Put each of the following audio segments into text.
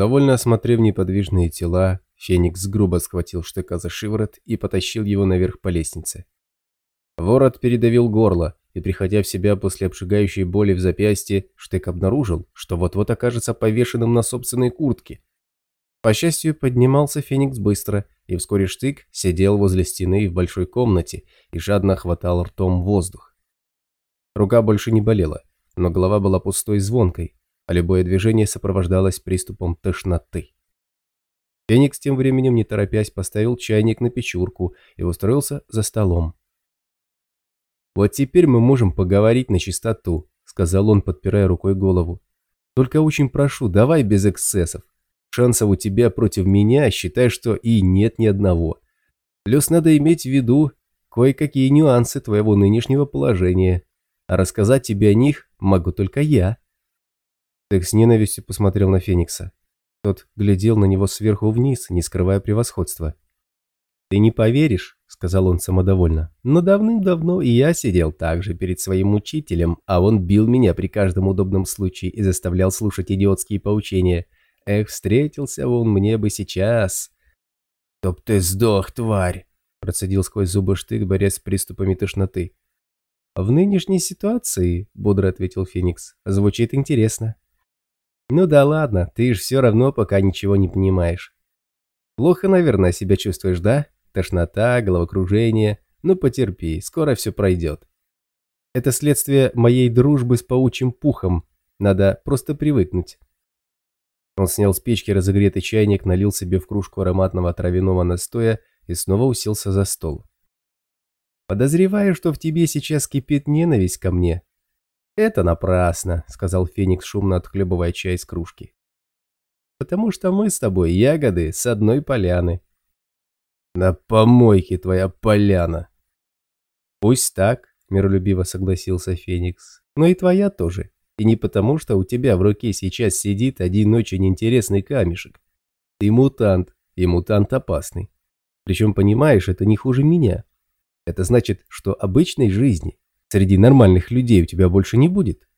Довольно осмотрев неподвижные тела, Феникс грубо схватил штыка за шиворот и потащил его наверх по лестнице. Ворот передавил горло, и, приходя в себя после обжигающей боли в запястье, Штык обнаружил, что вот-вот окажется повешенным на собственной куртке. По счастью, поднимался Феникс быстро, и вскоре Штык сидел возле стены в большой комнате и жадно хватал ртом воздух. Рука больше не болела, но голова была пустой и звонкой, а любое движение сопровождалось приступом тошноты. Феникс тем временем, не торопясь, поставил чайник на печурку и устроился за столом. «Вот теперь мы можем поговорить на чистоту», — сказал он, подпирая рукой голову. «Только очень прошу, давай без эксцессов. Шансов у тебя против меня, считай, что и нет ни одного. Плюс надо иметь в виду кое-какие нюансы твоего нынешнего положения, а рассказать тебе о них могу только я». Тек с ненавистью посмотрел на Феникса. Тот глядел на него сверху вниз, не скрывая превосходства. «Ты не поверишь», — сказал он самодовольно, — «но давным-давно и я сидел так же перед своим учителем, а он бил меня при каждом удобном случае и заставлял слушать идиотские поучения. Эх, встретился он мне бы сейчас». «Чтоб ты сдох, тварь!» — процедил сквозь зубы штык, борясь с приступами тошноты. «В нынешней ситуации», — бодро ответил Феникс, — «звучит интересно». «Ну да ладно, ты ж все равно пока ничего не понимаешь. Плохо, наверное, себя чувствуешь, да?» Тошнота, головокружение. Ну потерпи, скоро все пройдет. Это следствие моей дружбы с паучьим пухом. Надо просто привыкнуть. Он снял с печки разогретый чайник, налил себе в кружку ароматного травяного настоя и снова уселся за стол. «Подозреваю, что в тебе сейчас кипит ненависть ко мне». «Это напрасно», — сказал Феникс, шумно отхлебывая чай из кружки. «Потому что мы с тобой ягоды с одной поляны. На помойке твоя поляна. Пусть так, миролюбиво согласился Феникс. Но и твоя тоже. И не потому, что у тебя в руке сейчас сидит один очень интересный камешек. Ты мутант, и мутант опасный. Причем, понимаешь, это не хуже меня. Это значит, что обычной жизни среди нормальных людей у тебя больше не будет.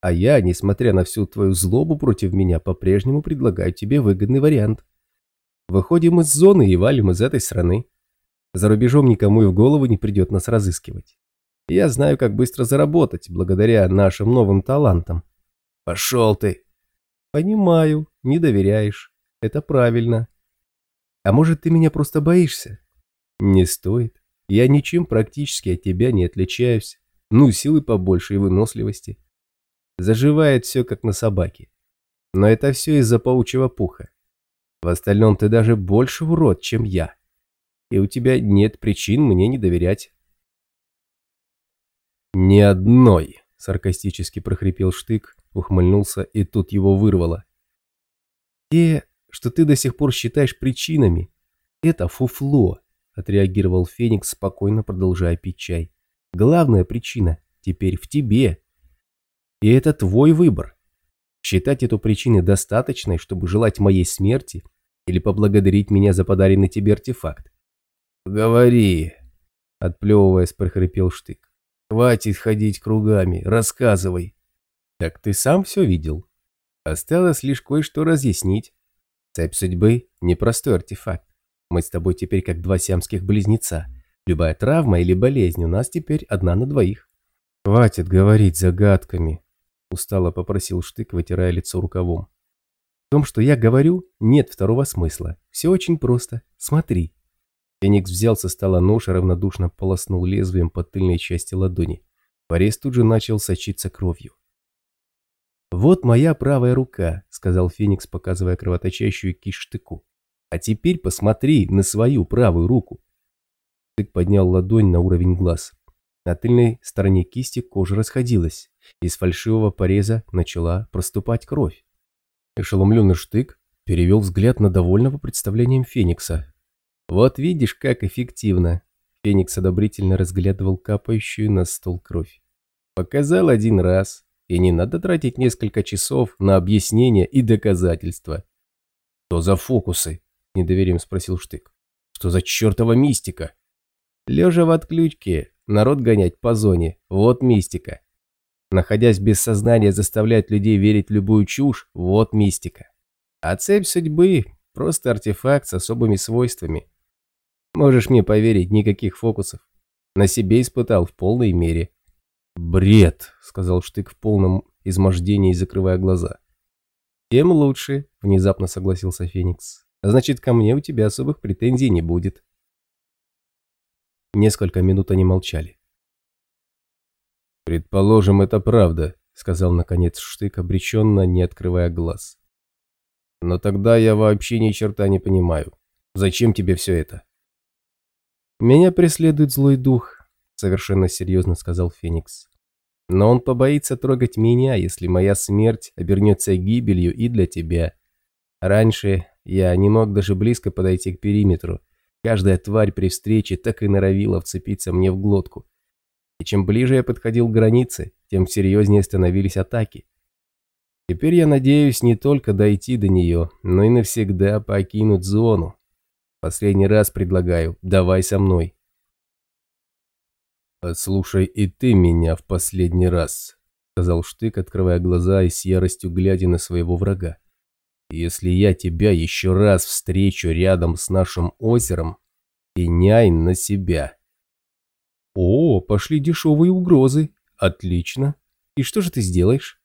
А я, несмотря на всю твою злобу против меня, по-прежнему предлагаю тебе выгодный вариант. Выходим из зоны и валим из этой страны. За рубежом никому и в голову не придет нас разыскивать. Я знаю, как быстро заработать, благодаря нашим новым талантам. Пошел ты. Понимаю, не доверяешь. Это правильно. А может, ты меня просто боишься? Не стоит. Я ничем практически от тебя не отличаюсь. Ну, силы побольше и выносливости. Заживает все, как на собаке. Но это все из-за паучьего пуха. В остальном ты даже больше урод, чем я. И у тебя нет причин мне не доверять. «Ни одной!» — саркастически прохрипел Штык, ухмыльнулся, и тут его вырвало. «Те, что ты до сих пор считаешь причинами, это фуфло», — отреагировал Феникс, спокойно продолжая пить чай. «Главная причина теперь в тебе. И это твой выбор. Считать эту причиной достаточной, чтобы желать моей смерти — или поблагодарить меня за подаренный тебе артефакт? Говори, отплевываясь, прохрипел Штык. Хватит ходить кругами, рассказывай. Так ты сам все видел. Осталось лишь кое-что разъяснить. Цепь судьбы – непростой артефакт. Мы с тобой теперь как два сиамских близнеца. Любая травма или болезнь у нас теперь одна на двоих. Хватит говорить загадками, устало попросил Штык, вытирая лицо рукавом. В том, что я говорю, нет второго смысла. Все очень просто. Смотри. Феникс взял со стола нож и равнодушно полоснул лезвием по тыльной части ладони. Порез тут же начал сочиться кровью. «Вот моя правая рука», — сказал Феникс, показывая кровоточащую кисть штыку. «А теперь посмотри на свою правую руку». Штык поднял ладонь на уровень глаз. На тыльной стороне кисти кожа расходилась. Из фальшивого пореза начала проступать кровь. Ошеломленный штык перевел взгляд на довольного представлением Феникса. «Вот видишь, как эффективно!» Феникс одобрительно разглядывал капающую на стол кровь. «Показал один раз, и не надо тратить несколько часов на объяснения и доказательства». «Что за фокусы?» – недоверием спросил Штык. «Что за чертова мистика?» «Лежа в отключке, народ гонять по зоне, вот мистика. Находясь без сознания, заставлять людей верить в любую чушь – вот мистика. А цепь судьбы – просто артефакт с особыми свойствами. Можешь мне поверить, никаких фокусов. На себе испытал в полной мере. «Бред», — сказал Штык в полном измождении, закрывая глаза. «Тем лучше», — внезапно согласился Феникс. «Значит, ко мне у тебя особых претензий не будет». Несколько минут они молчали. «Предположим, это правда», — сказал наконец Штык, обреченно, не открывая глаз. «Но тогда я вообще ни черта не понимаю. Зачем тебе все это?» «Меня преследует злой дух», — совершенно серьезно сказал Феникс. «Но он побоится трогать меня, если моя смерть обернется гибелью и для тебя. Раньше я не мог даже близко подойти к периметру. Каждая тварь при встрече так и норовила вцепиться мне в глотку. И чем ближе я подходил к границе, тем серьезнее становились атаки. Теперь я надеюсь не только дойти до нее, но и навсегда покинуть зону, Последний раз предлагаю, давай со мной. «Послушай и ты меня в последний раз», — сказал Штык, открывая глаза и с яростью глядя на своего врага. «Если я тебя еще раз встречу рядом с нашим озером, пеняй на себя». «О, пошли дешевые угрозы. Отлично. И что же ты сделаешь?»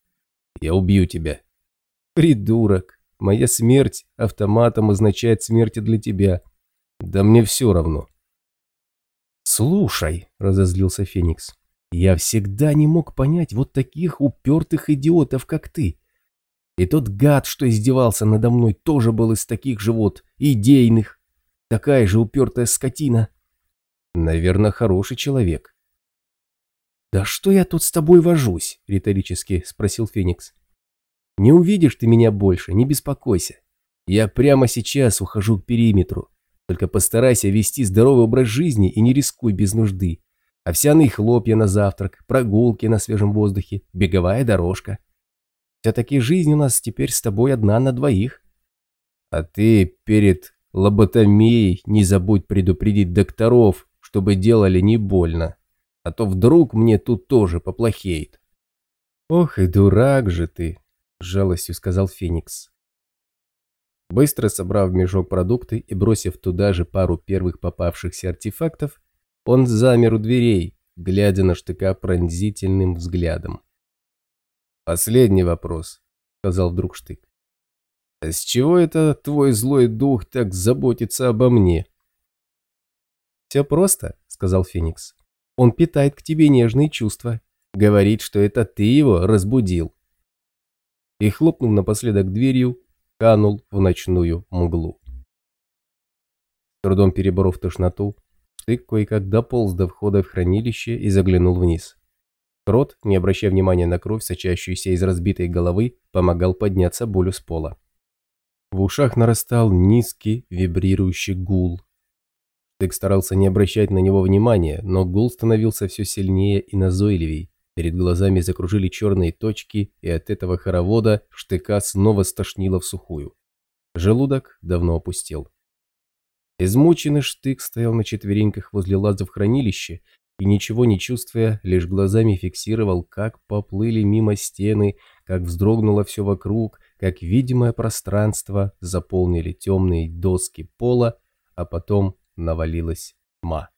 «Я убью тебя». «Придурок. Моя смерть автоматом означает смерть для тебя. Да мне все равно. Слушай, разозлился Феникс, я всегда не мог понять вот таких упертых идиотов, как ты. И тот гад, что издевался надо мной, тоже был из таких же вот идейных. Такая же упертая скотина. Наверное, хороший человек. «Да что я тут с тобой вожусь?» — риторически спросил Феникс. «Не увидишь ты меня больше, не беспокойся. Я прямо сейчас ухожу к периметру. Только постарайся вести здоровый образ жизни и не рискуй без нужды. Овсяные хлопья на завтрак, прогулки на свежем воздухе, беговая дорожка. Все-таки жизнь у нас теперь с тобой одна на двоих. А ты перед лоботомией не забудь предупредить докторов, чтобы делали не больно. А то вдруг мне тут тоже поплохеет. Ох и дурак же ты, с жалостью сказал Феникс. Быстро собрав в мешок продукты и бросив туда же пару первых попавшихся артефактов, он замер у дверей, глядя на штыка пронзительным взглядом. «Последний вопрос», — сказал вдруг штык. «А с чего это твой злой дух так заботится обо мне?» «Все просто», — сказал Феникс. «Он питает к тебе нежные чувства. Говорит, что это ты его разбудил». И хлопнув напоследок дверью, канул в ночную мглу. С трудом переборов тошноту, Штык кое-как дополз до входа в хранилище и заглянул вниз. Крот, не обращая внимания на кровь, сочащуюся из разбитой головы, помогал подняться болю с пола. В ушах нарастал низкий вибрирующий гул. Штык старался не обращать на него внимания, но гул становился все сильнее и назойливей. Перед глазами закружили черные точки, и от этого хоровода штыка снова стошнило в сухую. Желудок давно опустел. Измученный штык стоял на четвереньках возле лаза в хранилище и, ничего не чувствуя, лишь глазами фиксировал, как поплыли мимо стены, как вздрогнуло все вокруг, как видимое пространство заполнили темные доски пола, а потом навалилась тьма.